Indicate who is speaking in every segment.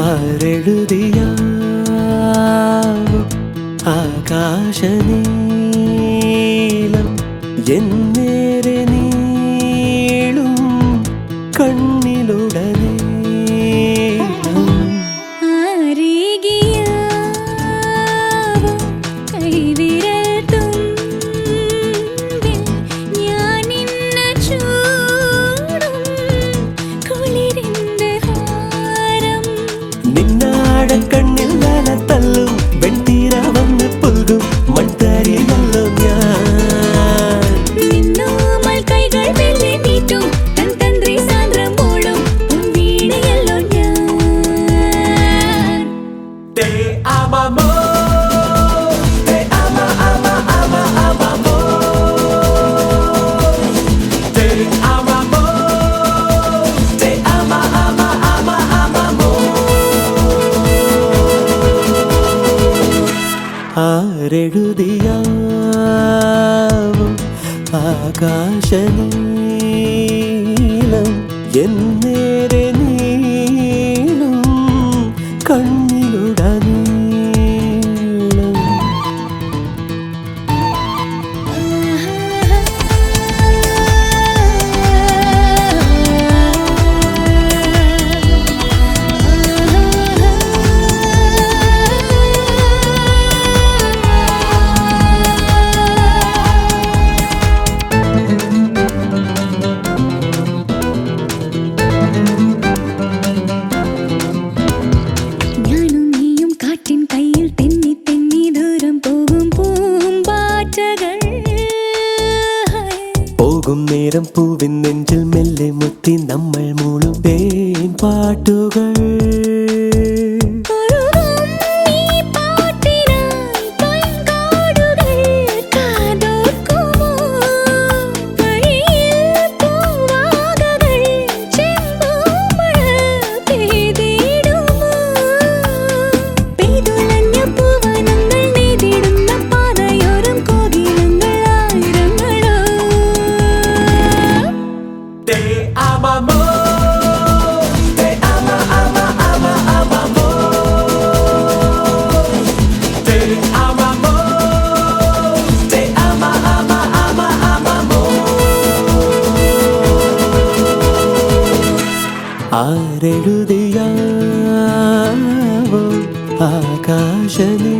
Speaker 1: ആരെഴുതിയ ആകാശനീലം എന്നീ ആരെഴുതിയാവും ആകാശനീളം എന്നേരെ നീളും
Speaker 2: കണ്ണു
Speaker 1: പൂക്കും നേരം പൂവിൻ നെഞ്ചിൽ മെല്ലെ മുത്തി നമ്മൾ മൂളും തേൻ പാട്ടുകൾ ആരെഴുതിയാവോ ആകാശനേ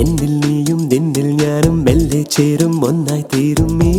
Speaker 1: എന്നിൽ നീയും നിന്നിൽ ഞാനും മെല്ലെ ചേരും ഒന്നായി തീരും നീ